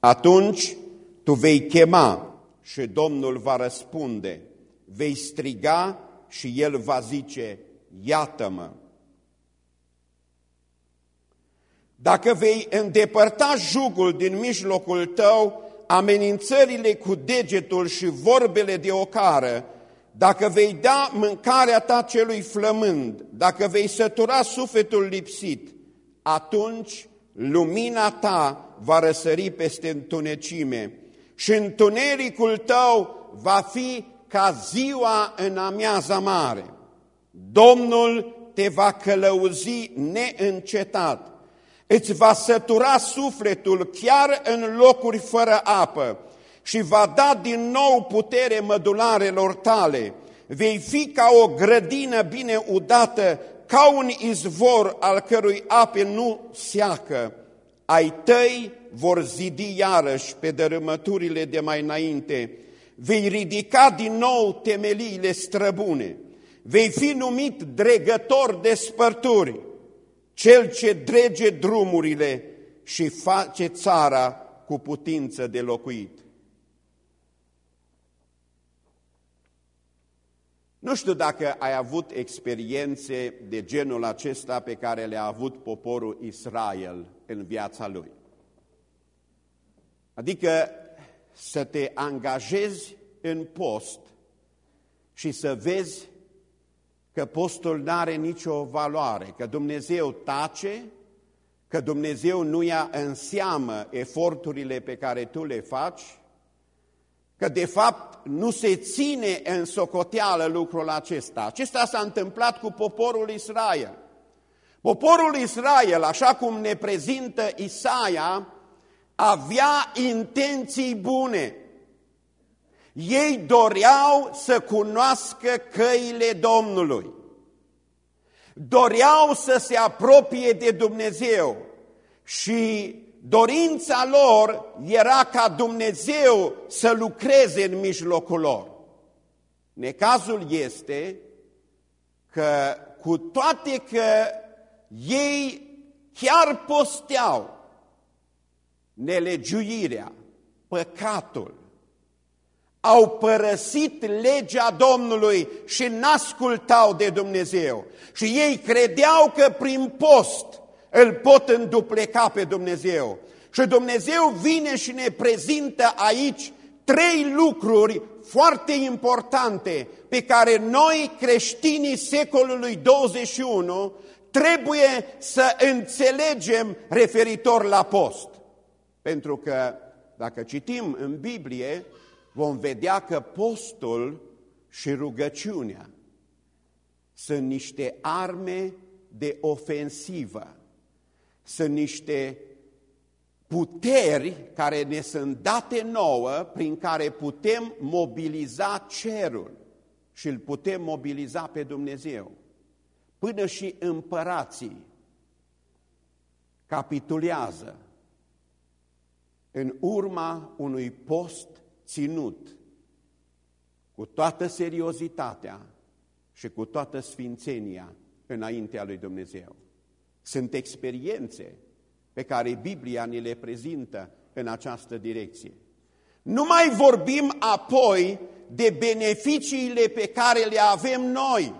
Atunci tu vei chema și Domnul va răspunde, vei striga și El va zice, iată-mă. Dacă vei îndepărta jugul din mijlocul tău, amenințările cu degetul și vorbele de ocară, dacă vei da mâncarea ta celui flămând, dacă vei sătura sufletul lipsit, atunci lumina ta va răsări peste întunecime și întunericul tău va fi ca ziua în amiaza mare. Domnul te va călăuzi neîncetat, îți va sătura sufletul chiar în locuri fără apă și va da din nou putere mădularelor tale. Vei fi ca o grădină bine udată, ca un izvor al cărui ape nu seacă. Ai tăi vor zidi iarăși pe dărâmăturile de mai înainte. Vei ridica din nou temeliile străbune. Vei fi numit dregător de spărturi, cel ce drege drumurile și face țara cu putință de locuit. Nu știu dacă ai avut experiențe de genul acesta pe care le-a avut poporul Israel în viața lui. Adică să te angajezi în post și să vezi că postul nu are nicio valoare, că Dumnezeu tace, că Dumnezeu nu ia în seamă eforturile pe care tu le faci, că de fapt nu se ține în socoteală lucrul acesta. Acesta s-a întâmplat cu poporul Israel. Poporul Israel, așa cum ne prezintă Isaia, avea intenții bune. Ei doreau să cunoască căile Domnului. Doreau să se apropie de Dumnezeu și dorința lor era ca Dumnezeu să lucreze în mijlocul lor. Necazul este că cu toate că ei chiar posteau nelegiuirea, păcatul, au părăsit legea Domnului și n-ascultau de Dumnezeu. Și ei credeau că prin post îl pot îndupleca pe Dumnezeu. Și Dumnezeu vine și ne prezintă aici trei lucruri foarte importante pe care noi, creștinii secolului 21, trebuie să înțelegem referitor la post. Pentru că dacă citim în Biblie, vom vedea că postul și rugăciunea sunt niște arme de ofensivă, sunt niște puteri care ne sunt date nouă, prin care putem mobiliza cerul și îl putem mobiliza pe Dumnezeu. Până și împărații capitulează în urma unui post ținut cu toată seriozitatea și cu toată sfințenia înaintea lui Dumnezeu. Sunt experiențe pe care Biblia ni le prezintă în această direcție. Nu mai vorbim apoi de beneficiile pe care le avem noi.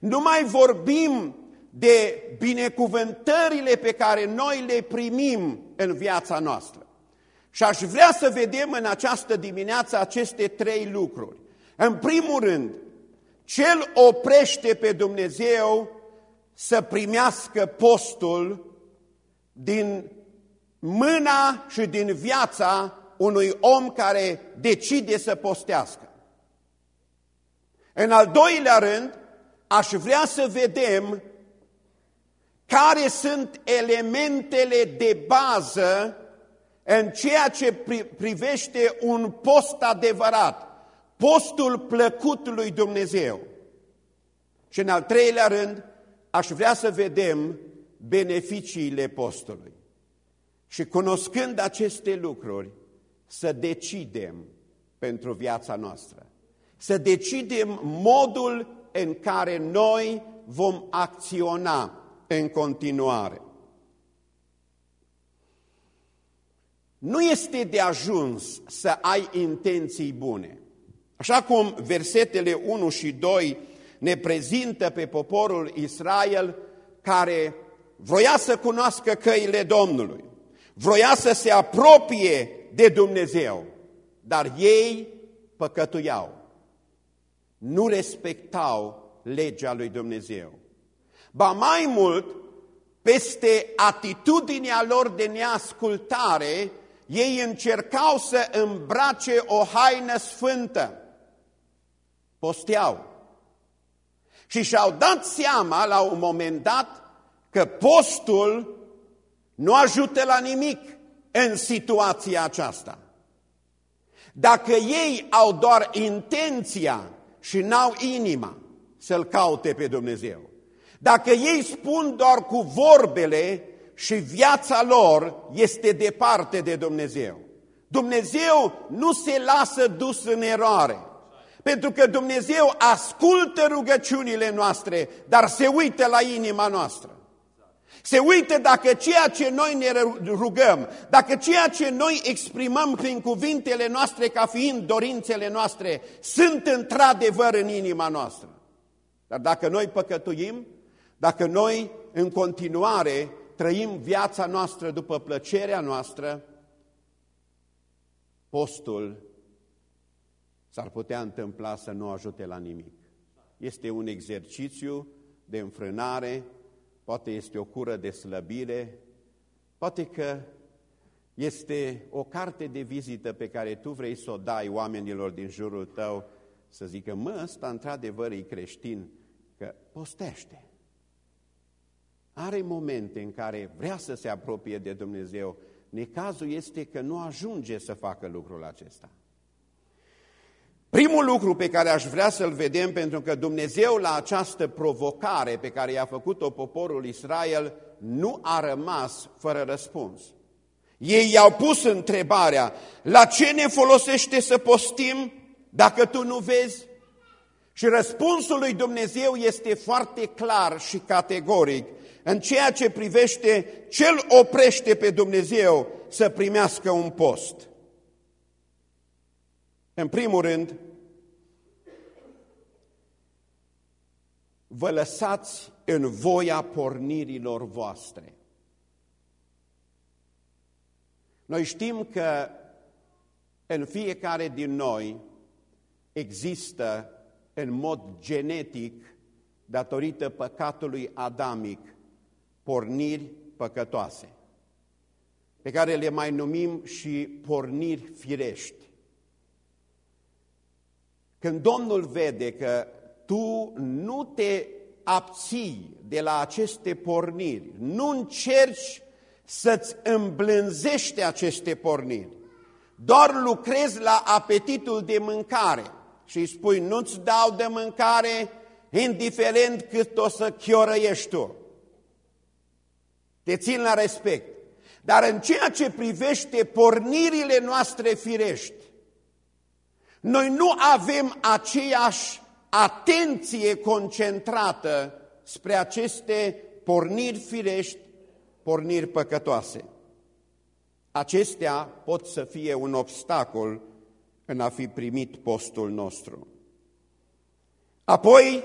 Nu mai vorbim de binecuvântările pe care noi le primim în viața noastră. Și aș vrea să vedem în această dimineață aceste trei lucruri. În primul rând, cel oprește pe Dumnezeu să primească postul din mâna și din viața unui om care decide să postească. În al doilea rând, aș vrea să vedem care sunt elementele de bază în ceea ce privește un post adevărat, postul plăcut lui Dumnezeu. Și în al treilea rând, aș vrea să vedem beneficiile postului. Și cunoscând aceste lucruri, să decidem pentru viața noastră. Să decidem modul în care noi vom acționa în continuare. nu este de ajuns să ai intenții bune. Așa cum versetele 1 și 2 ne prezintă pe poporul Israel care vroia să cunoască căile Domnului, vroia să se apropie de Dumnezeu, dar ei păcătuiau, nu respectau legea lui Dumnezeu. Ba mai mult, peste atitudinea lor de neascultare, ei încercau să îmbrace o haină sfântă. Posteau. Și și-au dat seama la un moment dat că postul nu ajută la nimic în situația aceasta. Dacă ei au doar intenția și n-au inima să-L caute pe Dumnezeu, dacă ei spun doar cu vorbele și viața lor este departe de Dumnezeu, Dumnezeu nu se lasă dus în eroare. Pentru că Dumnezeu ascultă rugăciunile noastre, dar se uită la inima noastră. Se uită dacă ceea ce noi ne rugăm, dacă ceea ce noi exprimăm prin cuvintele noastre ca fiind dorințele noastre, sunt într-adevăr în inima noastră. Dar dacă noi păcătuim, dacă noi în continuare trăim viața noastră după plăcerea noastră, postul s-ar putea întâmpla să nu ajute la nimic. Este un exercițiu de înfrânare, poate este o cură de slăbire, poate că este o carte de vizită pe care tu vrei să o dai oamenilor din jurul tău, să zică, mă, ăsta într-adevăr e creștin, că postește. Are momente în care vrea să se apropie de Dumnezeu, necazul este că nu ajunge să facă lucrul acesta. Primul lucru pe care aș vrea să-l vedem, pentru că Dumnezeu la această provocare pe care i-a făcut-o poporul Israel, nu a rămas fără răspuns. Ei i-au pus întrebarea, la ce ne folosește să postim dacă tu nu vezi? Și răspunsul lui Dumnezeu este foarte clar și categoric în ceea ce privește cel oprește pe Dumnezeu să primească un post. În primul rând, vă lăsați în voia pornirilor voastre. Noi știm că în fiecare din noi există în mod genetic, datorită păcatului adamic, porniri păcătoase, pe care le mai numim și porniri firești. Când Domnul vede că tu nu te abții de la aceste porniri, nu încerci să-ți îmblânzești aceste porniri, doar lucrezi la apetitul de mâncare și îi spui nu-ți dau de mâncare indiferent cât o să chiorăiești tu. Te țin la respect. Dar în ceea ce privește pornirile noastre firești, noi nu avem aceeași atenție concentrată spre aceste porniri firești, porniri păcătoase. Acestea pot să fie un obstacol în a fi primit postul nostru. Apoi,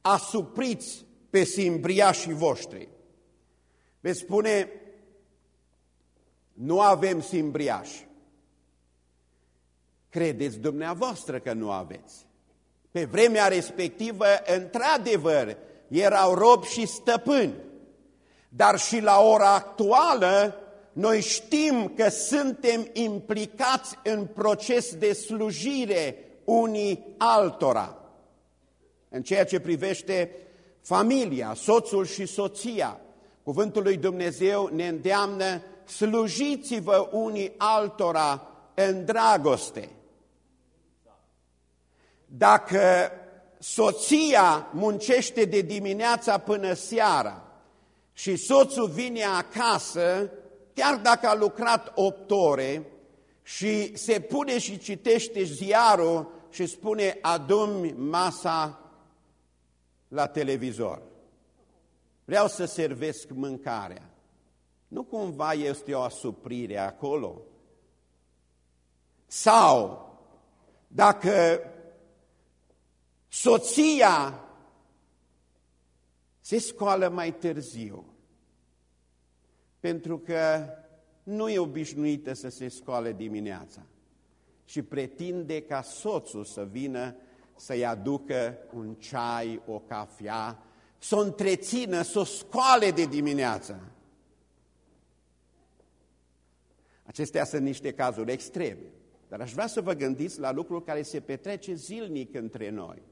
asupriți pe simbriașii voștri. Veți spune, nu avem simbriași. Credeți dumneavoastră că nu aveți. Pe vremea respectivă, într-adevăr, erau robi și stăpâni. Dar și la ora actuală, noi știm că suntem implicați în proces de slujire unii altora. În ceea ce privește familia, soțul și soția, cuvântul lui Dumnezeu ne îndeamnă slujiți-vă unii altora în dragoste. Dacă soția muncește de dimineața până seara și soțul vine acasă, chiar dacă a lucrat opt ore și se pune și citește ziarul și spune adumi masa la televizor. Vreau să servesc mâncarea. Nu cumva este o asuprire acolo? Sau, dacă soția se scoală mai târziu, pentru că nu e obișnuită să se scoale dimineața și pretinde ca soțul să vină să-i aducă un ceai, o cafea, să o întrețină, să o scoale de dimineață. Acestea sunt niște cazuri extreme, dar aș vrea să vă gândiți la lucruri care se petrece zilnic între noi.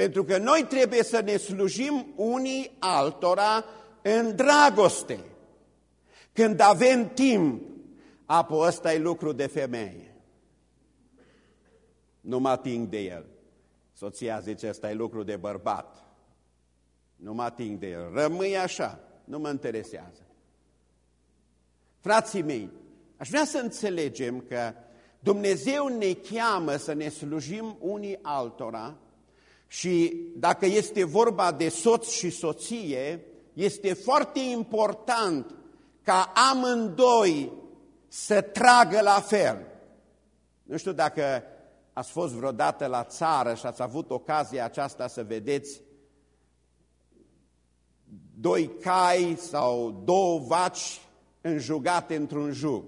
Pentru că noi trebuie să ne slujim unii altora în dragoste. Când avem timp, apoi ăsta e lucru de femeie. Nu mă ating de el. Soția zice, ăsta e lucru de bărbat. Nu mă ating de el. Rămâi așa, nu mă interesează. Frații mei, aș vrea să înțelegem că Dumnezeu ne cheamă să ne slujim unii altora și dacă este vorba de soț și soție, este foarte important ca amândoi să tragă la fel. Nu știu dacă ați fost vreodată la țară și ați avut ocazia aceasta să vedeți doi cai sau două vaci înjugate într-un jug.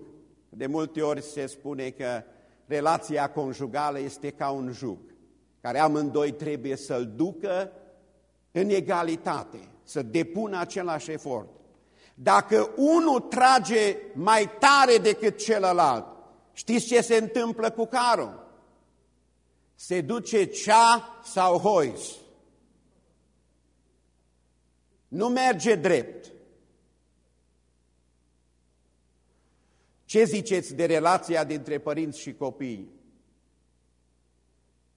De multe ori se spune că relația conjugală este ca un jug, care amândoi trebuie să-l ducă în egalitate, să depună același efort. Dacă unul trage mai tare decât celălalt, știți ce se întâmplă cu carul? Se duce cea sau hois. Nu merge drept. Ce ziceți de relația dintre părinți și copii?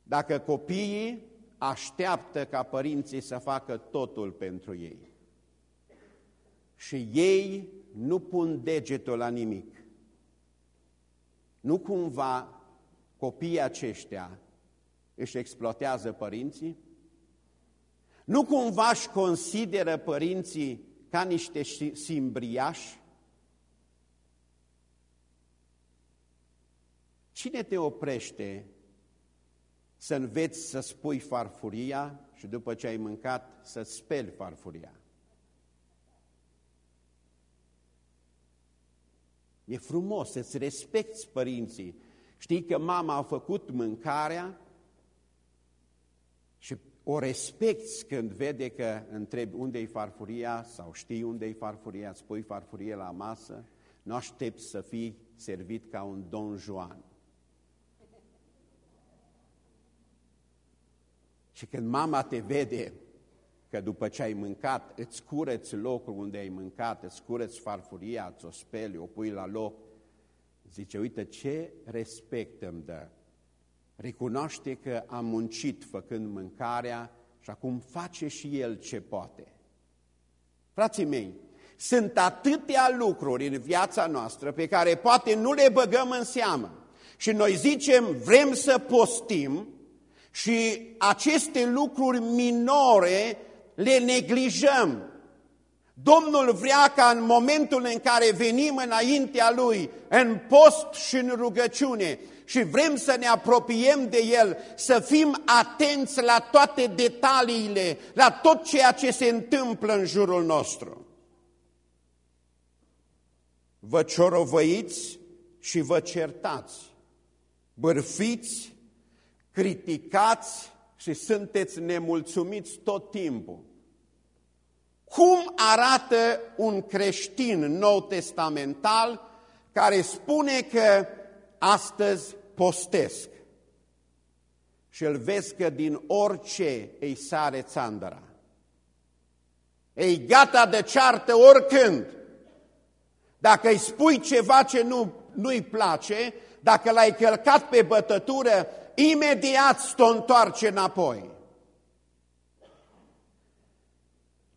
Dacă copiii așteaptă ca părinții să facă totul pentru ei și ei nu pun degetul la nimic, nu cumva copiii aceștia își exploatează părinții? Nu cumva își consideră părinții ca niște simbriași? Cine te oprește să înveți să spui farfuria și după ce ai mâncat să speli farfuria? E frumos să-ți respecti părinții. Știi că mama a făcut mâncarea și o respecti când vede că întrebi unde-i farfuria sau știi unde-i farfuria, îți pui farfurie la masă, nu aștepți să fii servit ca un Don Juan. Și când mama te vede că după ce ai mâncat, îți cureți locul unde ai mâncat, îți cureți farfuria, îți o speli, o pui la loc, zice, uite ce respect îmi dă. Recunoaște că a muncit făcând mâncarea și acum face și el ce poate. Frații mei, sunt atâtea lucruri în viața noastră pe care poate nu le băgăm în seamă. Și noi zicem, vrem să postim și aceste lucruri minore le neglijăm. Domnul vrea ca în momentul în care venim înaintea Lui, în post și în rugăciune, și vrem să ne apropiem de El, să fim atenți la toate detaliile, la tot ceea ce se întâmplă în jurul nostru. Vă ciorovăiți și vă certați, bârfiți, criticați și sunteți nemulțumiți tot timpul. Cum arată un creștin nou testamental care spune că astăzi postesc și îl vezi că din orice îi sare țandăra. Ei gata de ceartă oricând. Dacă îi spui ceva ce nu, nu-i place, dacă l-ai călcat pe bătătură, imediat ți o întoarce înapoi.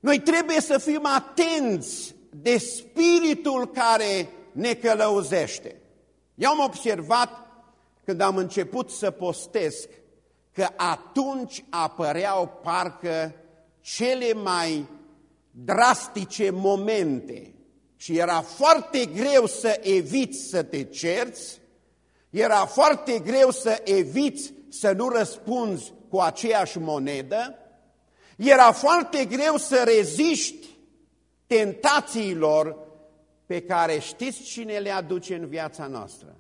Noi trebuie să fim atenți de spiritul care ne călăuzește. Eu am observat când am început să postesc că atunci apăreau parcă cele mai drastice momente și era foarte greu să eviți să te cerți, era foarte greu să eviți să nu răspunzi cu aceeași monedă, era foarte greu să reziști tentațiilor pe care știți cine le aduce în viața noastră?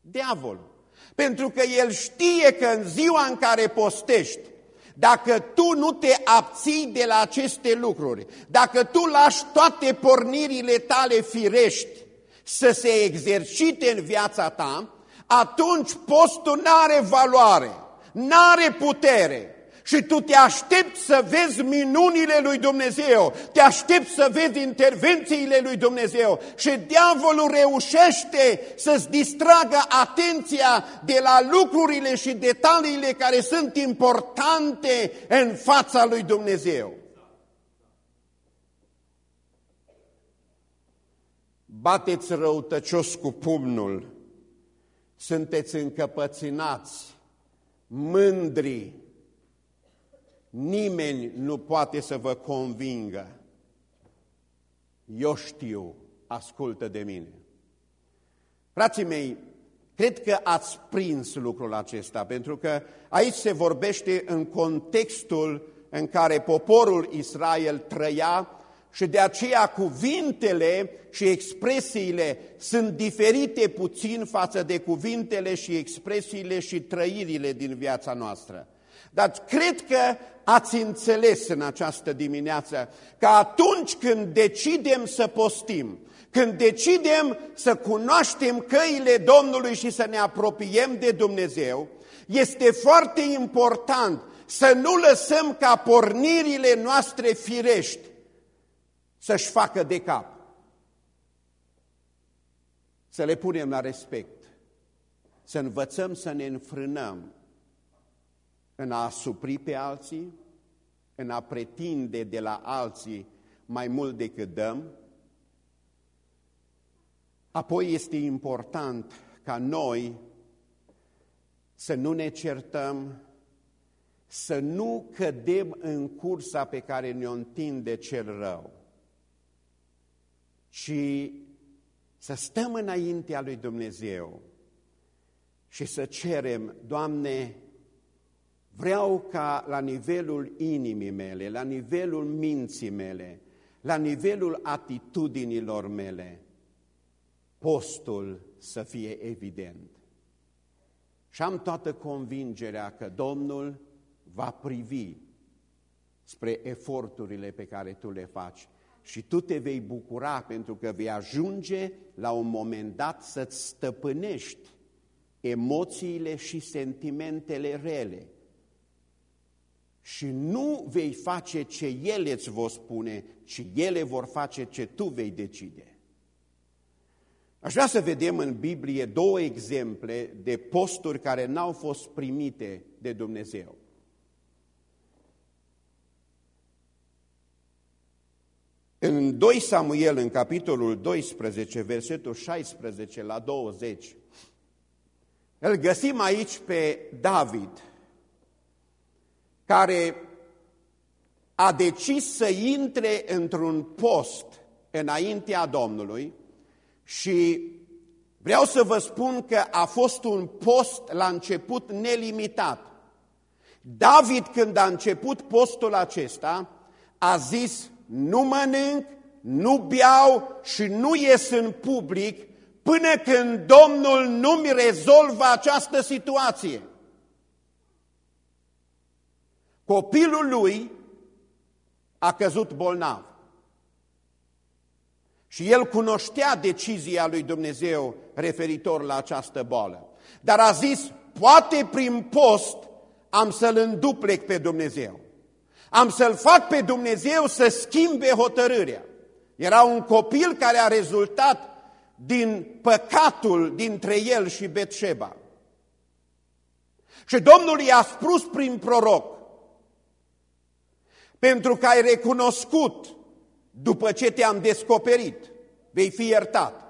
Diavolul. Pentru că el știe că în ziua în care postești, dacă tu nu te abții de la aceste lucruri, dacă tu lași toate pornirile tale firești să se exercite în viața ta, atunci postul nu are valoare, nu are putere, și tu te aștepți să vezi minunile lui Dumnezeu, te aștepți să vezi intervențiile lui Dumnezeu. Și diavolul reușește să-ți distragă atenția de la lucrurile și detaliile care sunt importante în fața lui Dumnezeu. Bateți răutăcios cu pumnul, sunteți încăpăținați, mândri, Nimeni nu poate să vă convingă. Eu știu, ascultă de mine. Frații mei, cred că ați prins lucrul acesta, pentru că aici se vorbește în contextul în care poporul Israel trăia și de aceea cuvintele și expresiile sunt diferite puțin față de cuvintele și expresiile și trăirile din viața noastră. Dar cred că ați înțeles în această dimineață că atunci când decidem să postim, când decidem să cunoaștem căile Domnului și să ne apropiem de Dumnezeu, este foarte important să nu lăsăm ca pornirile noastre firești să-și facă de cap. Să le punem la respect, să învățăm să ne înfrânăm în a supri pe alții, în a pretinde de la alții mai mult decât dăm. Apoi este important ca noi să nu ne certăm, să nu cădem în cursa pe care ne-o întinde cel rău, ci să stăm înaintea lui Dumnezeu și să cerem, Doamne, Vreau ca la nivelul inimii mele, la nivelul minții mele, la nivelul atitudinilor mele, postul să fie evident. Și am toată convingerea că Domnul va privi spre eforturile pe care tu le faci și tu te vei bucura pentru că vei ajunge la un moment dat să-ți stăpânești emoțiile și sentimentele rele și nu vei face ce ele îți vor spune, ci ele vor face ce tu vei decide. Aș vrea să vedem în Biblie două exemple de posturi care n-au fost primite de Dumnezeu. În 2 Samuel, în capitolul 12, versetul 16 la 20, îl găsim aici pe David, care a decis să intre într-un post înaintea Domnului și vreau să vă spun că a fost un post la început nelimitat. David, când a început postul acesta, a zis, nu mănânc, nu beau și nu ies în public până când Domnul nu-mi rezolvă această situație. Copilul lui a căzut bolnav. Și el cunoștea decizia lui Dumnezeu referitor la această boală. Dar a zis, poate prin post am să-l înduplec pe Dumnezeu. Am să-l fac pe Dumnezeu să schimbe hotărârea. Era un copil care a rezultat din păcatul dintre el și Betșeba. Și Domnul i-a spus prin proroc, pentru că ai recunoscut după ce te-am descoperit, vei fi iertat.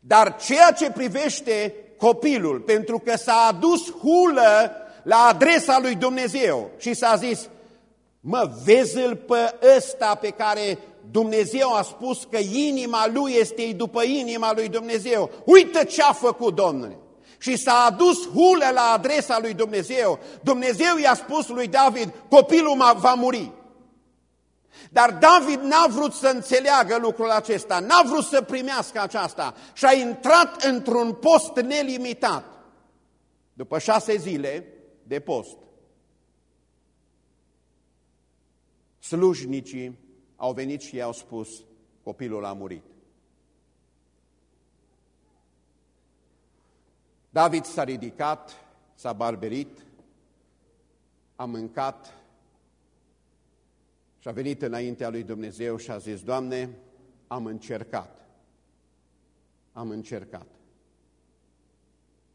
Dar ceea ce privește copilul, pentru că s-a adus hulă la adresa lui Dumnezeu și s-a zis, mă, vezi-l pe ăsta pe care Dumnezeu a spus că inima lui este după inima lui Dumnezeu. Uită ce a făcut Domnul. Și s-a adus hulă la adresa lui Dumnezeu. Dumnezeu i-a spus lui David, copilul va muri. Dar David n-a vrut să înțeleagă lucrul acesta, n-a vrut să primească aceasta și a intrat într-un post nelimitat. După șase zile de post, slujnicii au venit și i-au spus, copilul a murit. David s-a ridicat, s-a barberit, a mâncat și a venit înaintea lui Dumnezeu și a zis, Doamne, am încercat, am încercat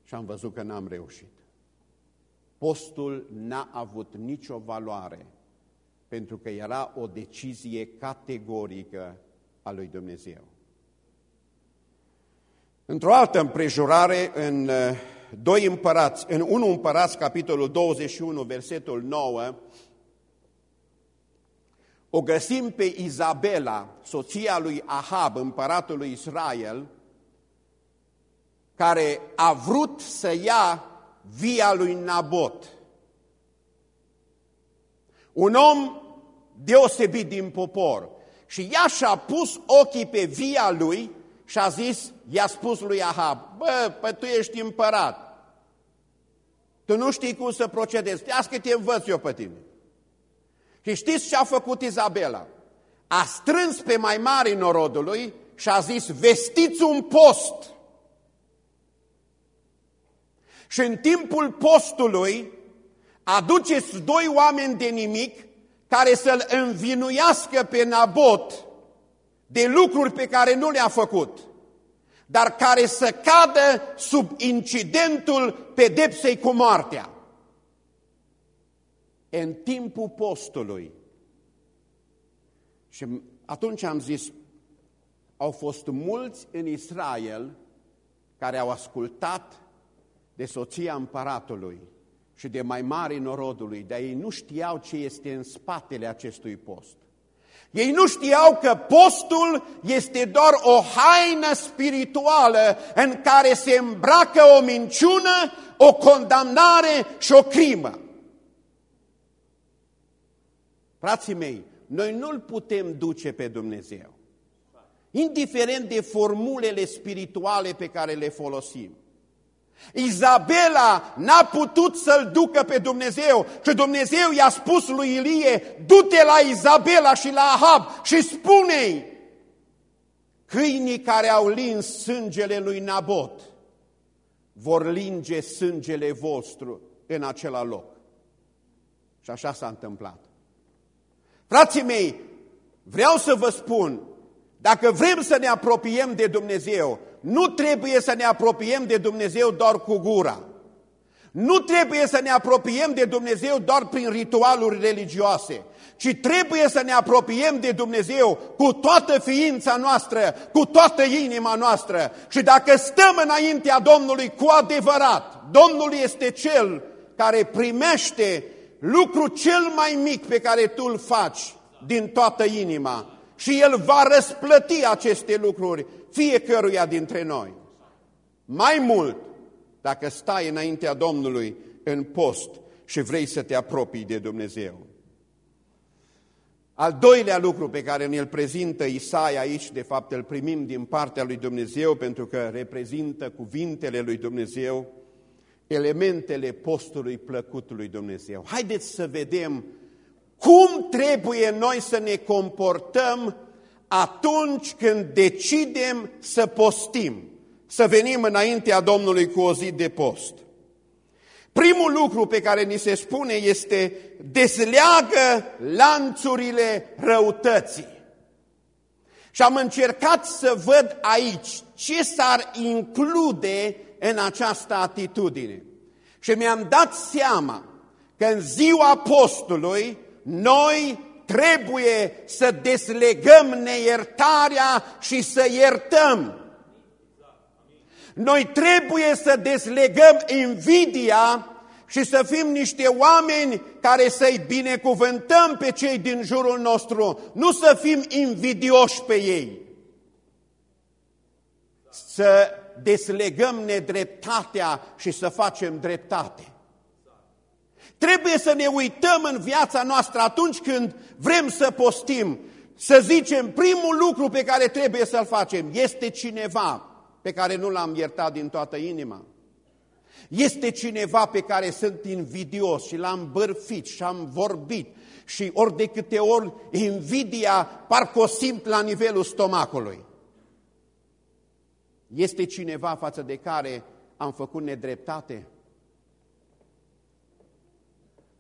și am văzut că n-am reușit. Postul n-a avut nicio valoare pentru că era o decizie categorică a lui Dumnezeu. Într-o altă împrejurare, în 2 uh, împărați, în 1 împărați, capitolul 21, versetul 9, o găsim pe Izabela, soția lui Ahab, împăratul lui Israel, care a vrut să ia via lui Nabot. Un om deosebit din popor. Și ea și-a pus ochii pe via lui și a zis, i-a spus lui Ahab, bă, pă, tu ești împărat. Tu nu știi cum să procedezi. Ia că te învăț eu pe tine. Și știți ce a făcut Izabela? A strâns pe mai mari norodului și a zis, vestiți un post. Și în timpul postului aduceți doi oameni de nimic care să-l învinuiască pe Nabot de lucruri pe care nu le-a făcut, dar care să cadă sub incidentul pedepsei cu moartea. În timpul postului. Și atunci am zis, au fost mulți în Israel care au ascultat de soția împăratului și de mai mari norodului, dar ei nu știau ce este în spatele acestui post. Ei nu știau că postul este doar o haină spirituală în care se îmbracă o minciună, o condamnare și o crimă. Frații mei, noi nu-L putem duce pe Dumnezeu, indiferent de formulele spirituale pe care le folosim. Izabela n-a putut să-l ducă pe Dumnezeu și Dumnezeu i-a spus lui Ilie, du-te la Izabela și la Ahab și spune-i, câinii care au lins sângele lui Nabot vor linge sângele vostru în acela loc. Și așa s-a întâmplat. Frații mei, vreau să vă spun, dacă vrem să ne apropiem de Dumnezeu, nu trebuie să ne apropiem de Dumnezeu doar cu gura. Nu trebuie să ne apropiem de Dumnezeu doar prin ritualuri religioase, ci trebuie să ne apropiem de Dumnezeu cu toată ființa noastră, cu toată inima noastră. Și dacă stăm înaintea Domnului cu adevărat, Domnul este Cel care primește lucru cel mai mic pe care tu îl faci din toată inima și El va răsplăti aceste lucruri fiecăruia dintre noi. Mai mult, dacă stai înaintea Domnului în post și vrei să te apropii de Dumnezeu. Al doilea lucru pe care ne-l prezintă Isaia aici, de fapt îl primim din partea lui Dumnezeu pentru că reprezintă cuvintele lui Dumnezeu, elementele postului plăcut lui Dumnezeu. Haideți să vedem cum trebuie noi să ne comportăm atunci când decidem să postim, să venim înaintea Domnului cu o zi de post. Primul lucru pe care ni se spune este desleagă lanțurile răutății. Și am încercat să văd aici ce s-ar include în această atitudine. Și mi-am dat seama că în ziua postului noi trebuie să deslegăm neiertarea și să iertăm. Noi trebuie să deslegăm invidia și să fim niște oameni care să-i binecuvântăm pe cei din jurul nostru, nu să fim invidioși pe ei. Să deslegăm nedreptatea și să facem dreptate. Trebuie să ne uităm în viața noastră atunci când vrem să postim, să zicem primul lucru pe care trebuie să-l facem. Este cineva pe care nu l-am iertat din toată inima. Este cineva pe care sunt invidios și l-am bărfit și am vorbit și ori de câte ori invidia parcă o simt la nivelul stomacului. Este cineva față de care am făcut nedreptate?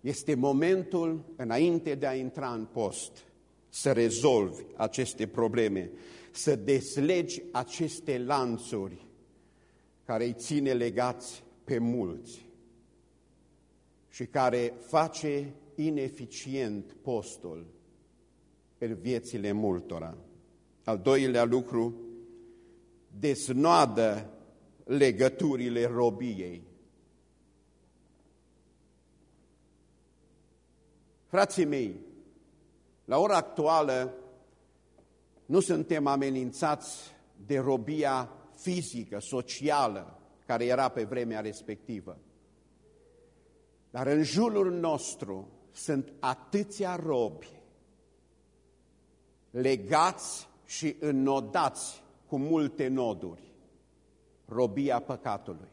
Este momentul, înainte de a intra în post, să rezolvi aceste probleme, să deslegi aceste lanțuri care îi ține legați pe mulți și care face ineficient postul în viețile multora. Al doilea lucru, desnoadă legăturile robiei. Frații mei, la ora actuală nu suntem amenințați de robia fizică, socială, care era pe vremea respectivă. Dar în jurul nostru sunt atâția robi legați și înnodați cu multe noduri. Robia păcatului.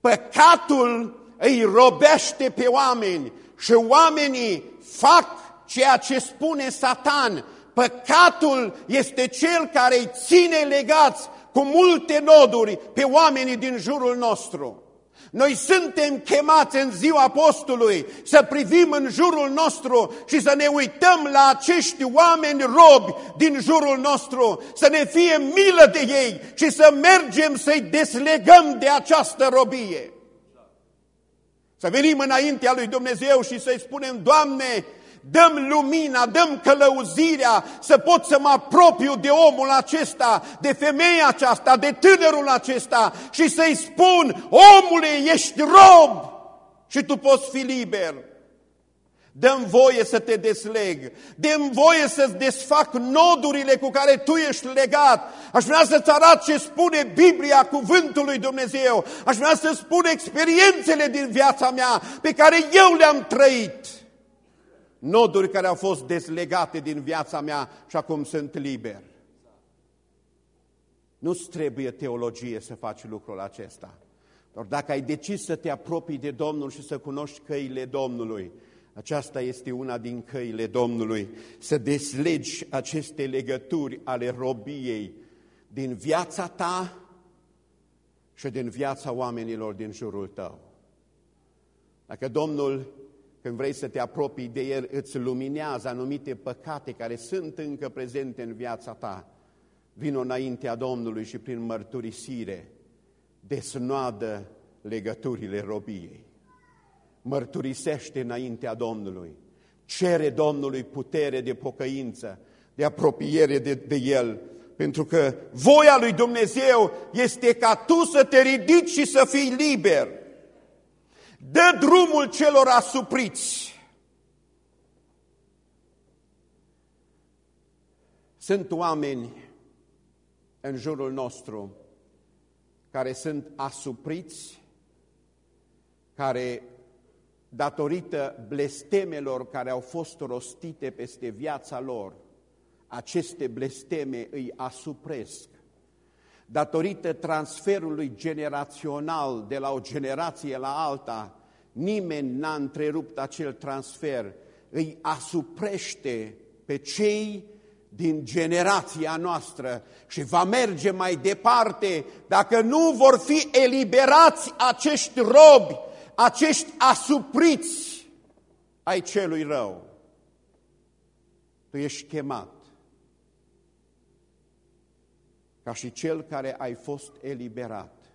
Păcatul îi robește pe oameni și oamenii fac ceea ce spune Satan. Păcatul este cel care îi ține legați cu multe noduri pe oamenii din jurul nostru. Noi suntem chemați în ziua apostolului să privim în jurul nostru și să ne uităm la acești oameni robi din jurul nostru, să ne fie milă de ei și să mergem să-i deslegăm de această robie. Să venim înaintea lui Dumnezeu și să-i spunem, Doamne, dăm lumina, dăm călăuzirea să pot să mă apropiu de omul acesta, de femeia aceasta, de tânărul acesta și să-i spun, omule, ești rob și tu poți fi liber. Dăm voie să te desleg, dăm voie să-ți desfac nodurile cu care tu ești legat. Aș vrea să-ți arăt ce spune Biblia, cuvântul lui Dumnezeu. Aș vrea să spun experiențele din viața mea pe care eu le-am trăit noduri care au fost deslegate din viața mea și acum sunt liber. Nu-ți trebuie teologie să faci lucrul acesta. Dar dacă ai decis să te apropii de Domnul și să cunoști căile Domnului, aceasta este una din căile Domnului, să deslegi aceste legături ale robiei din viața ta și din viața oamenilor din jurul tău. Dacă Domnul când vrei să te apropii de El, îți luminează anumite păcate care sunt încă prezente în viața ta. Vino înaintea Domnului și prin mărturisire desnoadă legăturile robiei. Mărturisește înaintea Domnului. Cere Domnului putere de pocăință, de apropiere de, de El, pentru că voia lui Dumnezeu este ca tu să te ridici și să fii liber. Dă drumul celor asupriți. Sunt oameni în jurul nostru care sunt asupriți, care, datorită blestemelor care au fost rostite peste viața lor, aceste blesteme îi asupresc. Datorită transferului generațional de la o generație la alta, nimeni n-a întrerupt acel transfer, îi asuprește pe cei din generația noastră și va merge mai departe dacă nu vor fi eliberați acești robi, acești asupriți ai celui rău. Tu ești chemat ca și cel care ai fost eliberat,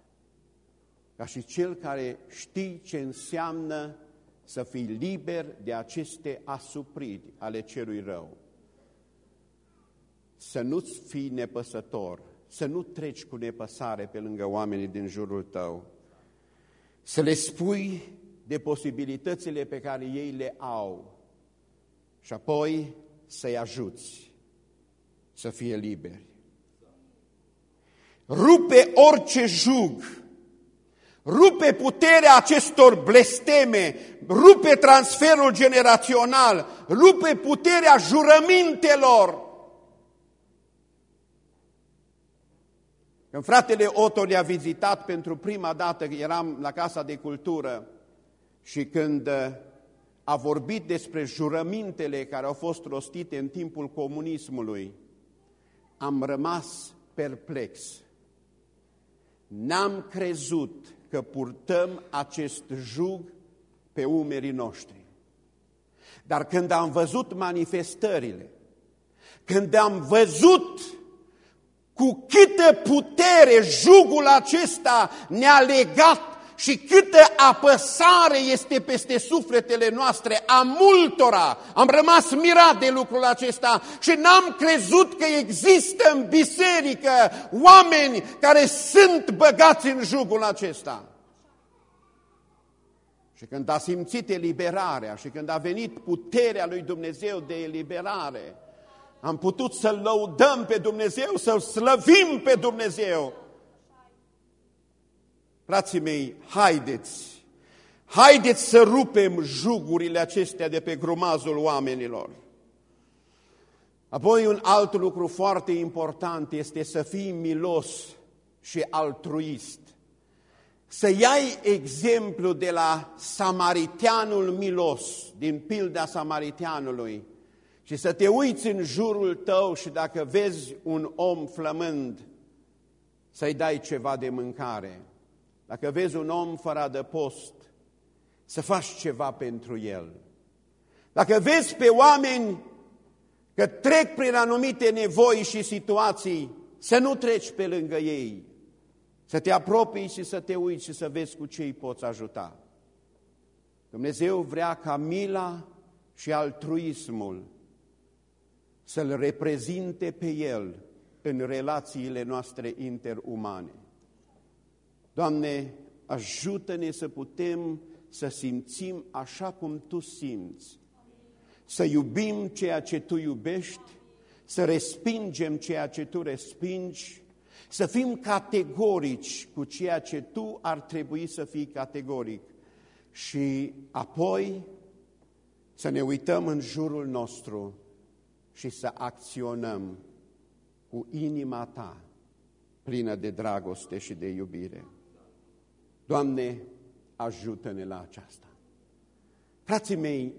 ca și cel care știi ce înseamnă să fii liber de aceste asupriri ale celui rău. Să nu-ți fii nepăsător, să nu treci cu nepăsare pe lângă oamenii din jurul tău. Să le spui de posibilitățile pe care ei le au și apoi să-i ajuți să fie liberi. Rupe orice jug, rupe puterea acestor blesteme, rupe transferul generațional, rupe puterea jurămintelor. Când fratele Otto ne-a vizitat pentru prima dată, eram la Casa de Cultură și când uh, a vorbit despre jurămintele care au fost rostite în timpul comunismului, am rămas perplex. N-am crezut că purtăm acest jug pe umerii noștri. Dar când am văzut manifestările, când am văzut cu câtă putere jugul acesta ne-a legat și câtă apăsare este peste sufletele noastre a multora. Am rămas mirat de lucrul acesta și n-am crezut că există în biserică oameni care sunt băgați în jugul acesta. Și când a simțit eliberarea și când a venit puterea lui Dumnezeu de eliberare, am putut să-L lăudăm pe Dumnezeu, să-L slăvim pe Dumnezeu Frații mei, haideți, haideți să rupem jugurile acestea de pe grumazul oamenilor. Apoi un alt lucru foarte important este să fii milos și altruist. Să iai exemplu de la samariteanul milos, din pilda samariteanului, și să te uiți în jurul tău și dacă vezi un om flămând, să-i dai ceva de mâncare. Dacă vezi un om fără adăpost, să faci ceva pentru el. Dacă vezi pe oameni că trec prin anumite nevoi și situații, să nu treci pe lângă ei, să te apropii și să te uiți și să vezi cu ce îi poți ajuta. Dumnezeu vrea ca mila și altruismul să-L reprezinte pe El în relațiile noastre interumane. Doamne, ajută-ne să putem să simțim așa cum Tu simți, să iubim ceea ce Tu iubești, să respingem ceea ce Tu respingi, să fim categorici cu ceea ce Tu ar trebui să fii categoric și apoi să ne uităm în jurul nostru și să acționăm cu inima Ta plină de dragoste și de iubire. Doamne, ajută-ne la aceasta. Frații mei,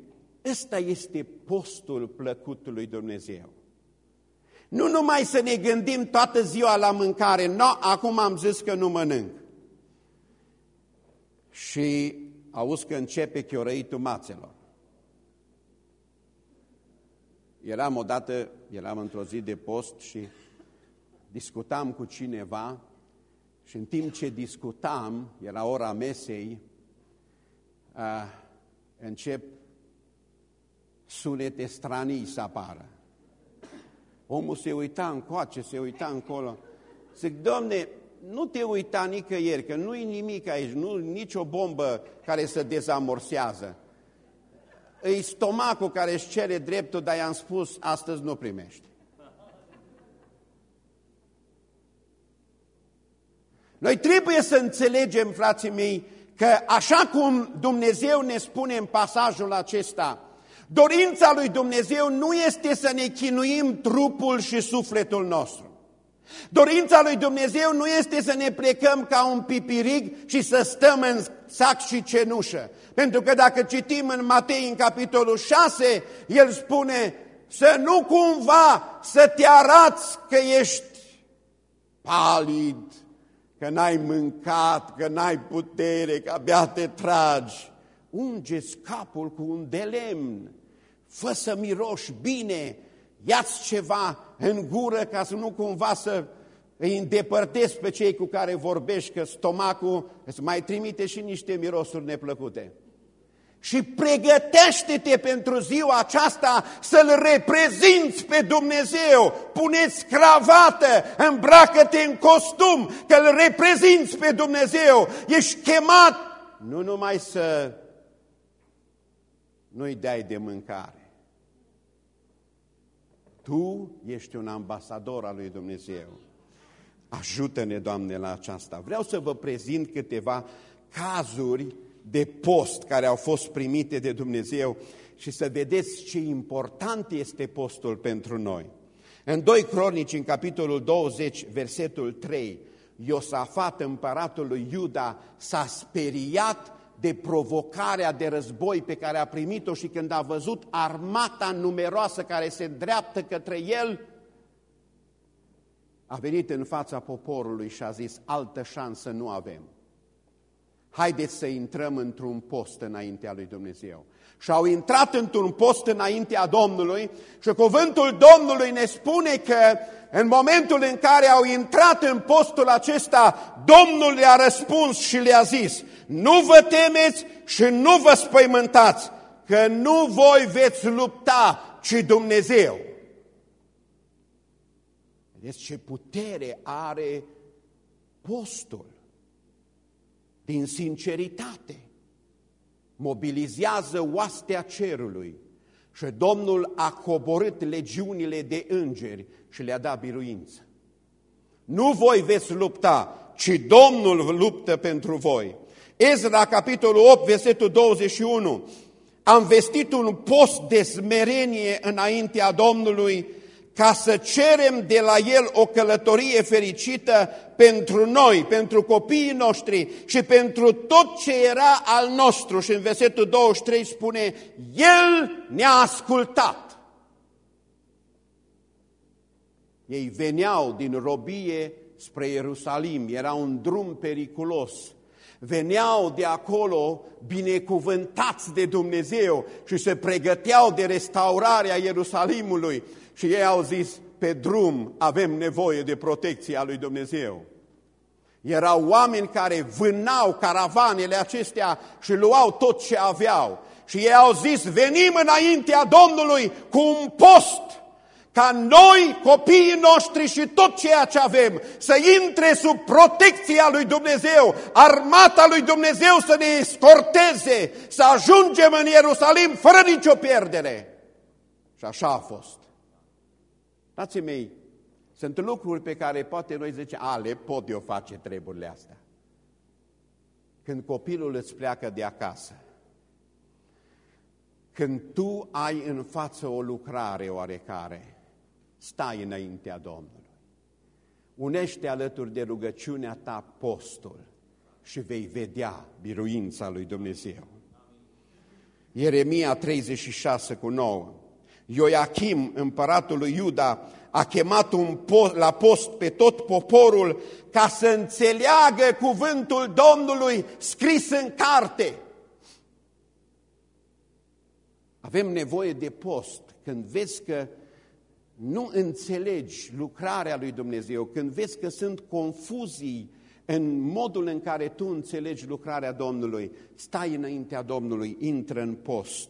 ăsta este postul plăcut lui Dumnezeu. Nu numai să ne gândim toată ziua la mâncare, no, acum am zis că nu mănânc. Și auzi că începe chiorăitul mațelor. Eram odată, eram într-o zi de post și discutam cu cineva și în timp ce discutam, era ora mesei, a, încep sunete stranii să apară. Omul se uita încoace, se uita încolo. Zic, Doamne, nu te uita nicăieri, că nu-i nimic aici, nu nicio bombă care să dezamorsează. Îi stomacul care își cere dreptul, dar i-am spus, astăzi nu primești. Noi trebuie să înțelegem, frații mei, că așa cum Dumnezeu ne spune în pasajul acesta, dorința lui Dumnezeu nu este să ne chinuim trupul și sufletul nostru. Dorința lui Dumnezeu nu este să ne plecăm ca un pipirig și să stăm în sac și cenușă. Pentru că dacă citim în Matei, în capitolul 6, el spune să nu cumva să te arați că ești palid, că n-ai mâncat, că n-ai putere, că abia te tragi. unge capul cu un de lemn, fă să miroși bine, ia-ți ceva în gură ca să nu cumva să îi îndepărtezi pe cei cu care vorbești, că stomacul îți mai trimite și niște mirosuri neplăcute și pregătește-te pentru ziua aceasta să-L reprezinți pe Dumnezeu. Puneți cravată, îmbracă-te în costum, că îl reprezinți pe Dumnezeu. Ești chemat nu numai să nu-i dai de mâncare. Tu ești un ambasador al lui Dumnezeu. Ajută-ne, Doamne, la aceasta. Vreau să vă prezint câteva cazuri de post care au fost primite de Dumnezeu și să vedeți ce important este postul pentru noi. În 2 Cronici, în capitolul 20, versetul 3, Iosafat, împăratul lui Iuda, s-a speriat de provocarea de război pe care a primit-o și când a văzut armata numeroasă care se îndreaptă către el, a venit în fața poporului și a zis, altă șansă nu avem. Haideți să intrăm într-un post înaintea lui Dumnezeu. Și au intrat într-un post înaintea Domnului și cuvântul Domnului ne spune că în momentul în care au intrat în postul acesta, Domnul le-a răspuns și le-a zis, nu vă temeți și nu vă spăimântați, că nu voi veți lupta, ci Dumnezeu. Vedeți ce putere are postul din sinceritate. Mobilizează oastea cerului și Domnul a coborât legiunile de îngeri și le-a dat biruință. Nu voi veți lupta, ci Domnul luptă pentru voi. Ezra, capitolul 8, versetul 21. Am vestit un post de smerenie înaintea Domnului ca să cerem de la El o călătorie fericită pentru noi, pentru copiii noștri și pentru tot ce era al nostru. Și în versetul 23 spune, El ne-a ascultat. Ei veneau din robie spre Ierusalim, era un drum periculos. Veneau de acolo binecuvântați de Dumnezeu și se pregăteau de restaurarea Ierusalimului și ei au zis, pe drum avem nevoie de protecția lui Dumnezeu. Erau oameni care vânau caravanele acestea și luau tot ce aveau. Și ei au zis, venim înaintea Domnului cu un post ca noi, copiii noștri și tot ceea ce avem, să intre sub protecția lui Dumnezeu, armata lui Dumnezeu să ne escorteze, să ajungem în Ierusalim fără nicio pierdere. Și așa a fost. Frații mei, sunt lucruri pe care poate noi zice, a, le pot eu face treburile astea. Când copilul îți pleacă de acasă, când tu ai în față o lucrare oarecare, stai înaintea Domnului. Unește alături de rugăciunea ta postul și vei vedea biruința lui Dumnezeu. Ieremia 36 cu 9. Ioachim, împăratul lui Iuda, a chemat un post, la post pe tot poporul ca să înțeleagă cuvântul Domnului scris în carte. Avem nevoie de post când vezi că nu înțelegi lucrarea lui Dumnezeu, când vezi că sunt confuzii în modul în care tu înțelegi lucrarea Domnului, stai înaintea Domnului, intră în post.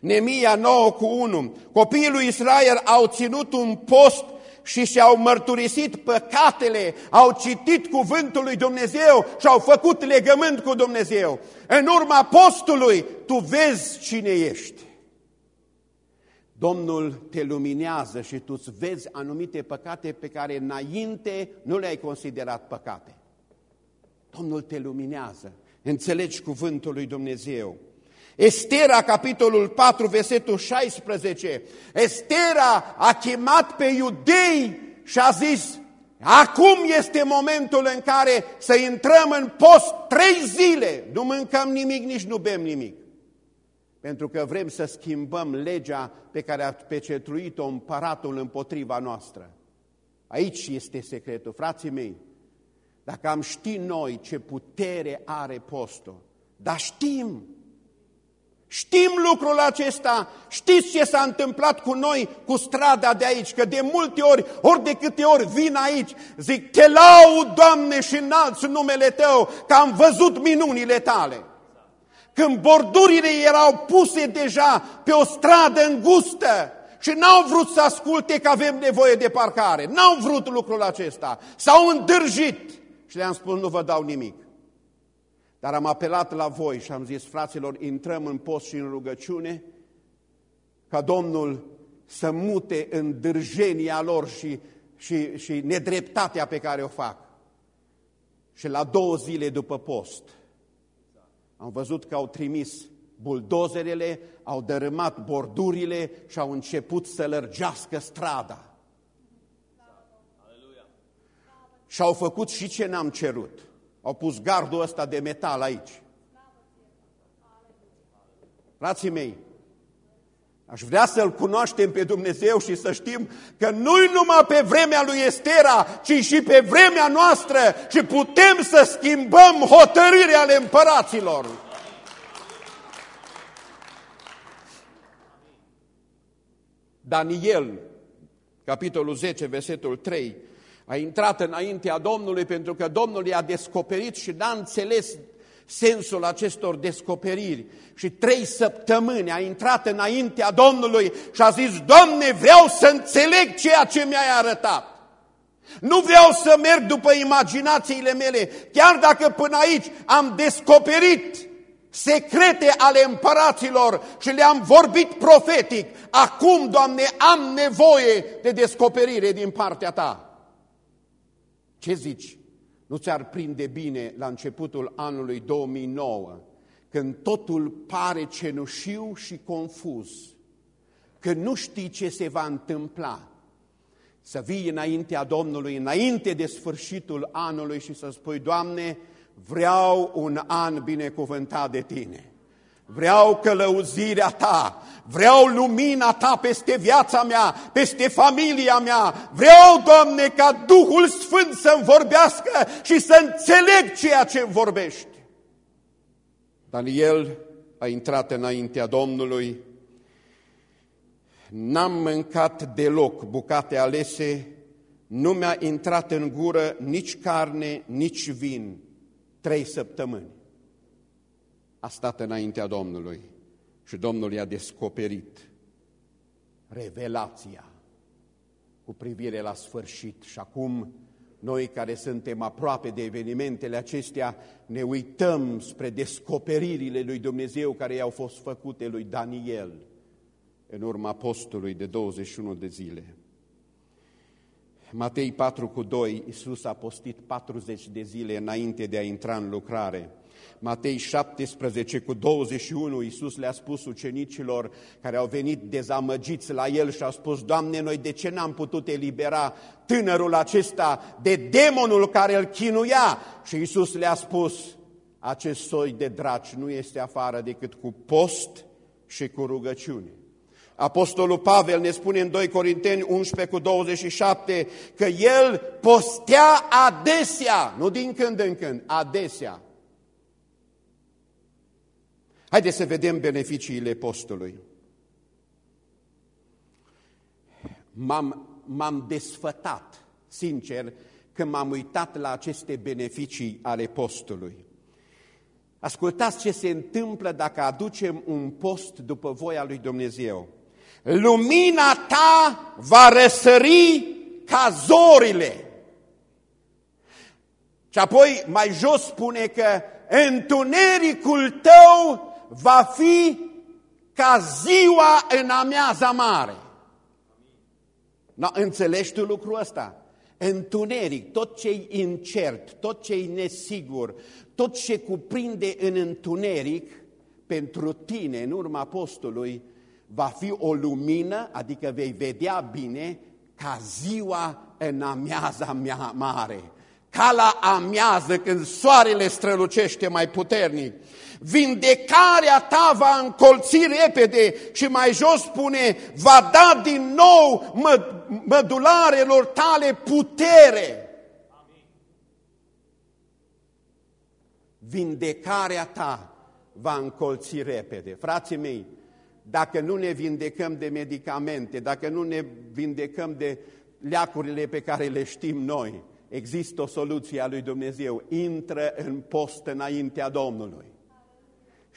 Nemia 9 cu 1. Copiii lui Israel au ținut un post și și-au mărturisit păcatele, au citit cuvântul lui Dumnezeu și au făcut legământ cu Dumnezeu. În urma postului tu vezi cine ești. Domnul te luminează și tu îți vezi anumite păcate pe care înainte nu le-ai considerat păcate. Domnul te luminează, înțelegi cuvântul lui Dumnezeu. Estera, capitolul 4, versetul 16, Estera a chemat pe iudei și a zis, acum este momentul în care să intrăm în post trei zile, nu mâncăm nimic, nici nu bem nimic. Pentru că vrem să schimbăm legea pe care a pecetruit-o împăratul împotriva noastră. Aici este secretul, frații mei. Dacă am ști noi ce putere are postul, dar știm Știm lucrul acesta, știți ce s-a întâmplat cu noi, cu strada de aici, că de multe ori, ori de câte ori vin aici, zic, te laud, Doamne, și înalți numele Tău, că am văzut minunile Tale. Când bordurile erau puse deja pe o stradă îngustă și n-au vrut să asculte că avem nevoie de parcare, n-au vrut lucrul acesta, s-au îndârjit și le-am spus, nu vă dau nimic. Dar am apelat la voi și am zis, fraților, intrăm în post și în rugăciune, ca Domnul să mute în dârjenia lor și, și, și nedreptatea pe care o fac. Și la două zile după post, am văzut că au trimis buldozerele, au dărâmat bordurile și au început să lărgească strada. Și au făcut și ce ne-am cerut. Au pus gardul ăsta de metal aici. Frații mei, aș vrea să-L cunoaștem pe Dumnezeu și să știm că nu-i numai pe vremea lui Estera, ci și pe vremea noastră și putem să schimbăm hotărârea ale împăraților. Daniel, capitolul 10, versetul 3, a intrat înaintea Domnului pentru că Domnul i-a descoperit și n-a înțeles sensul acestor descoperiri. Și trei săptămâni a intrat înaintea Domnului și a zis, Doamne, vreau să înțeleg ceea ce mi-ai arătat. Nu vreau să merg după imaginațiile mele, chiar dacă până aici am descoperit secrete ale împăraților și le-am vorbit profetic. Acum, Doamne, am nevoie de descoperire din partea Ta. Ce zici? Nu ți-ar prinde bine la începutul anului 2009, când totul pare cenușiu și confuz, când nu știi ce se va întâmpla, să vii înaintea Domnului, înainte de sfârșitul anului și să spui, Doamne, vreau un an binecuvântat de Tine. Vreau călăuzirea ta, vreau lumina ta peste viața mea, peste familia mea. Vreau, Doamne, ca Duhul Sfânt să-mi vorbească și să înțeleg ceea ce îmi vorbești. Daniel a intrat înaintea Domnului. N-am mâncat deloc bucate alese, nu mi-a intrat în gură nici carne, nici vin, trei săptămâni a stat înaintea Domnului și Domnul i-a descoperit revelația cu privire la sfârșit. Și acum noi care suntem aproape de evenimentele acestea ne uităm spre descoperirile lui Dumnezeu care i-au fost făcute lui Daniel în urma postului de 21 de zile. Matei 4 cu 2, Iisus a postit 40 de zile înainte de a intra în lucrare. Matei 17 cu 21, Iisus le-a spus ucenicilor care au venit dezamăgiți la el și au spus, Doamne, noi de ce n-am putut elibera tânărul acesta de demonul care îl chinuia? Și Iisus le-a spus, acest soi de draci nu este afară decât cu post și cu rugăciune. Apostolul Pavel ne spune în 2 Corinteni 11 cu 27 că el postea adesea, nu din când în când, adesea. Haideți să vedem beneficiile postului. M-am desfătat, sincer, când m-am uitat la aceste beneficii ale postului. Ascultați ce se întâmplă dacă aducem un post după voia lui Dumnezeu. Lumina ta va răsări ca zorile. Și apoi mai jos spune că întunericul tău va fi ca ziua în amiaza mare. No, înțelegi tu lucrul ăsta? Întuneric, tot ce-i incert, tot ce-i nesigur, tot ce cuprinde în întuneric, pentru tine, în urma postului, va fi o lumină, adică vei vedea bine, ca ziua în amiaza mea mare. Ca la amiază, când soarele strălucește mai puternic vindecarea ta va încolți repede și mai jos spune, va da din nou mă, mădularelor tale putere. Vindecarea ta va încolți repede. Frații mei, dacă nu ne vindecăm de medicamente, dacă nu ne vindecăm de leacurile pe care le știm noi, există o soluție a lui Dumnezeu. Intră în post înaintea Domnului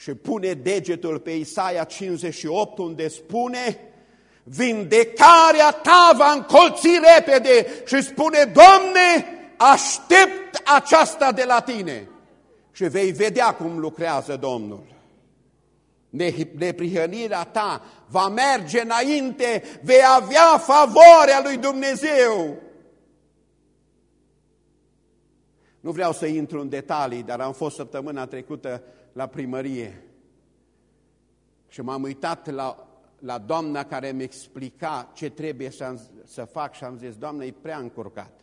și pune degetul pe Isaia 58 unde spune vindecarea ta va încolți repede și spune Doamne, aștept aceasta de la tine. și vei vedea cum lucrează Domnul. Neprihănirea ta va merge înainte, vei avea favoarea lui Dumnezeu. Nu vreau să intru în detalii, dar am fost săptămâna trecută la primărie și m-am uitat la, la doamna care mi explica ce trebuie să, să fac și am zis, doamnă, e prea încurcat.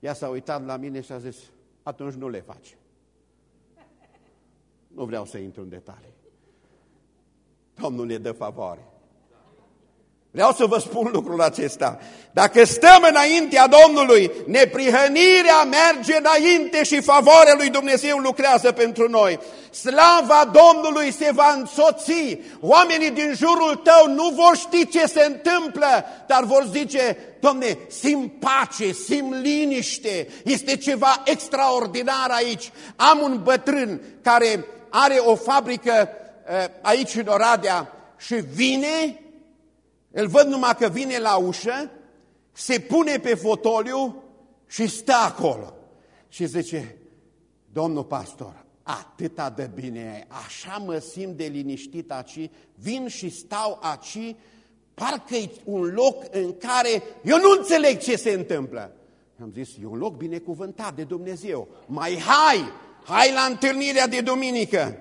Ea s-a uitat la mine și a zis, atunci nu le faci. Nu vreau să intru în detalii. Domnul ne dă favoare. Vreau să vă spun lucrul acesta. Dacă stăm înaintea Domnului, neprihănirea merge înainte și favoarea lui Dumnezeu lucrează pentru noi. Slava Domnului se va însoți. Oamenii din jurul tău nu vor ști ce se întâmplă, dar vor zice, Domne, sim pace, sim liniște, este ceva extraordinar aici. Am un bătrân care are o fabrică eh, aici în Oradea și vine îl văd numai că vine la ușă, se pune pe fotoliu și stă acolo. Și zice, domnul pastor, atâta de bine așa mă simt de liniștit aici, vin și stau aici, parcă e un loc în care eu nu înțeleg ce se întâmplă. Am zis, e un loc binecuvântat de Dumnezeu, mai hai, hai la întâlnirea de duminică.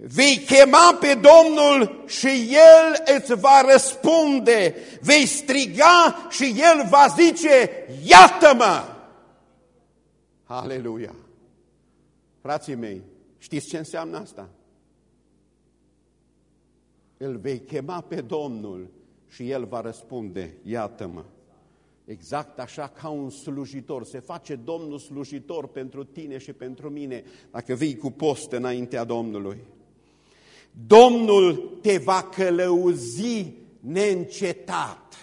Vei chema pe Domnul și El îți va răspunde. Vei striga și El va zice, iată-mă! Aleluia! Frații mei, știți ce înseamnă asta? Îl vei chema pe Domnul și El va răspunde, iată-mă! Exact așa ca un slujitor. Se face Domnul slujitor pentru tine și pentru mine dacă vii cu post înaintea Domnului. Domnul te va călăuzi neîncetat.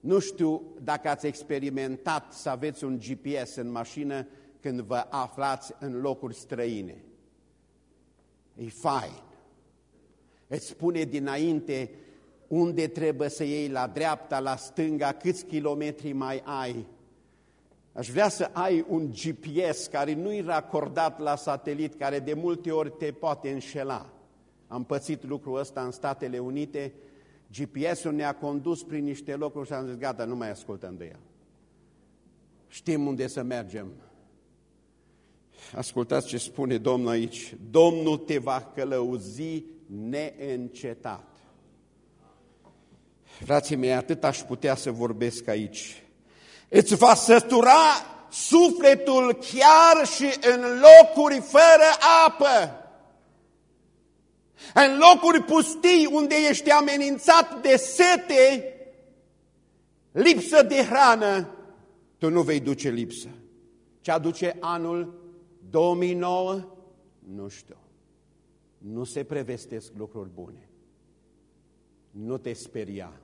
Nu știu dacă ați experimentat să aveți un GPS în mașină când vă aflați în locuri străine. E fain. Îți spune dinainte unde trebuie să iei la dreapta, la stânga, câți kilometri mai ai Aș vrea să ai un GPS care nu-i racordat la satelit, care de multe ori te poate înșela. Am pățit lucrul ăsta în Statele Unite, GPS-ul ne-a condus prin niște locuri și am zis, gata, nu mai ascultăm de el. Știm unde să mergem. Ascultați ce spune Domnul aici. Domnul te va călăuzi neîncetat. Frații mei, atât aș putea să vorbesc aici. Îți va sătura sufletul chiar și în locuri fără apă. În locuri pustii unde ești amenințat de sete, lipsă de hrană, tu nu vei duce lipsă. Ce aduce anul 2009? Nu știu. Nu se prevestesc lucruri bune. Nu te speria.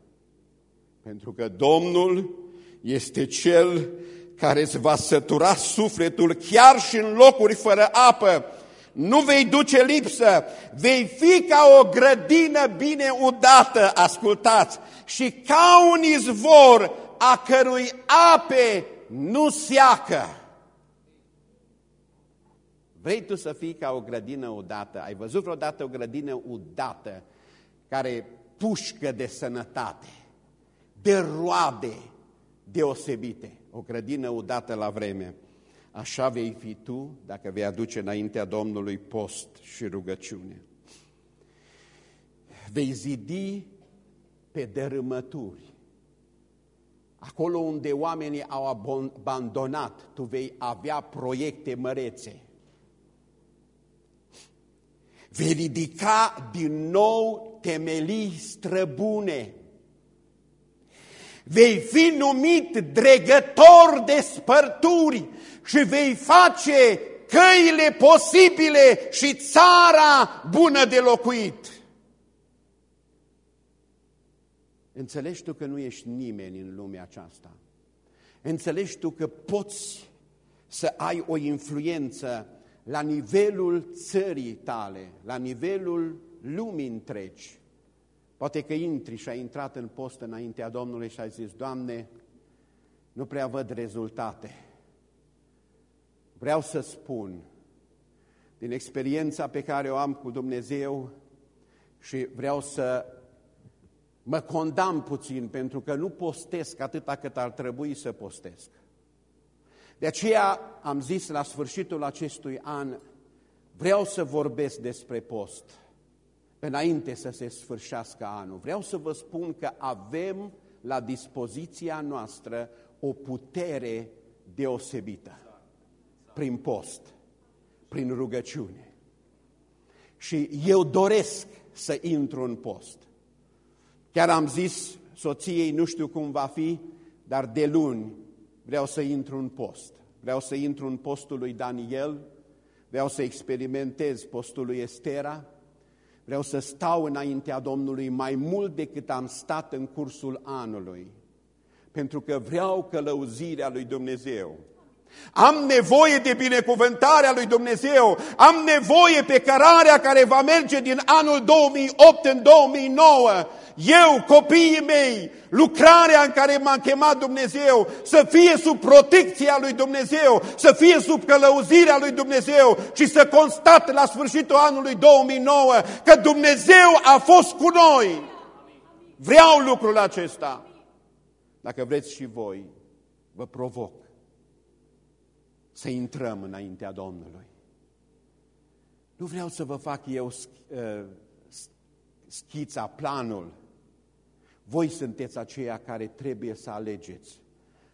Pentru că Domnul este Cel care îți va sătura sufletul chiar și în locuri fără apă. Nu vei duce lipsă, vei fi ca o grădină bine udată, ascultați, și ca un izvor a cărui ape nu seacă. Vrei tu să fii ca o grădină udată? Ai văzut vreodată o grădină udată care pușcă de sănătate, de roade, deosebite, o grădină udată la vreme. Așa vei fi tu dacă vei aduce înaintea Domnului post și rugăciune. Vei zidi pe dărâmături. Acolo unde oamenii au abandonat, tu vei avea proiecte mărețe. Vei ridica din nou temelii străbune vei fi numit dregător de spărturi și vei face căile posibile și țara bună de locuit. Înțelegi tu că nu ești nimeni în lumea aceasta. Înțelegi tu că poți să ai o influență la nivelul țării tale, la nivelul lumii întregi. Poate că intri și ai intrat în post înaintea Domnului și ai zis, Doamne, nu prea văd rezultate. vreau să spun din experiența pe care o am cu Dumnezeu și vreau să mă condamn puțin pentru că nu postesc atâta cât ar trebui să postesc. De aceea am zis la sfârșitul acestui an, vreau să vorbesc despre post înainte să se sfârșească anul. Vreau să vă spun că avem la dispoziția noastră o putere deosebită prin post, prin rugăciune. Și eu doresc să intru în post. Chiar am zis soției, nu știu cum va fi, dar de luni vreau să intru în post. Vreau să intru în postul lui Daniel, vreau să experimentez postul lui Estera, vreau să stau înaintea Domnului mai mult decât am stat în cursul anului, pentru că vreau călăuzirea lui Dumnezeu. Am nevoie de binecuvântarea lui Dumnezeu, am nevoie pe cărarea care va merge din anul 2008 în 2009. Eu, copiii mei, lucrarea în care m-a chemat Dumnezeu, să fie sub protecția lui Dumnezeu, să fie sub călăuzirea lui Dumnezeu și să constat la sfârșitul anului 2009 că Dumnezeu a fost cu noi. Vreau lucrul acesta. Dacă vreți și voi, vă provoc să intrăm înaintea Domnului. Nu vreau să vă fac eu uh, schița, planul. Voi sunteți aceia care trebuie să alegeți.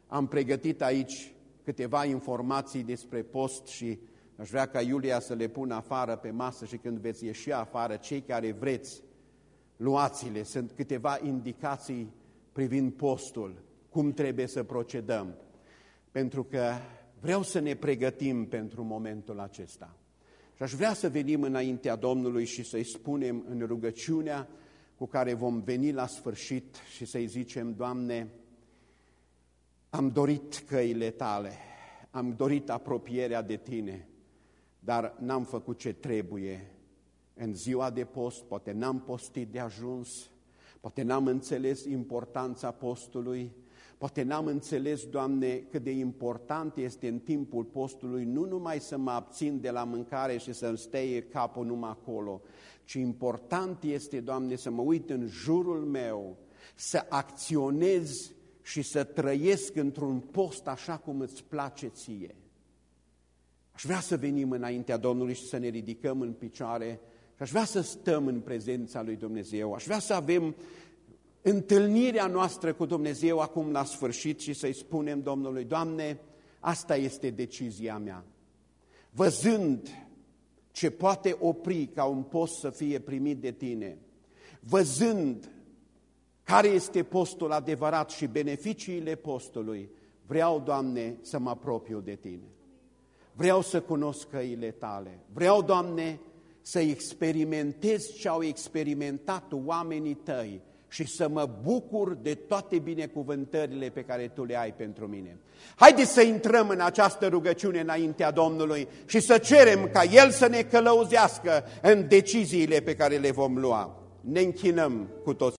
Am pregătit aici câteva informații despre post și aș vrea ca Iulia să le pună afară pe masă și când veți ieși afară, cei care vreți, luați-le. Sunt câteva indicații privind postul, cum trebuie să procedăm. Pentru că Vreau să ne pregătim pentru momentul acesta. Și aș vrea să venim înaintea Domnului și să-i spunem în rugăciunea cu care vom veni la sfârșit și să-i zicem, Doamne, am dorit căile Tale, am dorit apropierea de Tine, dar n-am făcut ce trebuie. În ziua de post, poate n-am postit de ajuns, poate n-am înțeles importanța postului, Poate n-am înțeles, Doamne, cât de important este în timpul postului nu numai să mă abțin de la mâncare și să-mi steie capul numai acolo, ci important este, Doamne, să mă uit în jurul meu, să acționez și să trăiesc într-un post așa cum îți place ție. Aș vrea să venim înaintea Domnului și să ne ridicăm în picioare și aș vrea să stăm în prezența lui Dumnezeu. Aș vrea să avem întâlnirea noastră cu Dumnezeu acum la sfârșit și să-i spunem Domnului, Doamne, asta este decizia mea. Văzând ce poate opri ca un post să fie primit de tine, văzând care este postul adevărat și beneficiile postului, vreau, Doamne, să mă apropiu de Tine. Vreau să cunosc căile Tale. Vreau, Doamne, să experimentez ce au experimentat oamenii Tăi și să mă bucur de toate binecuvântările pe care Tu le ai pentru mine. Haideți să intrăm în această rugăciune înaintea Domnului și să cerem ca El să ne călăuzească în deciziile pe care le vom lua. Ne închinăm cu toți.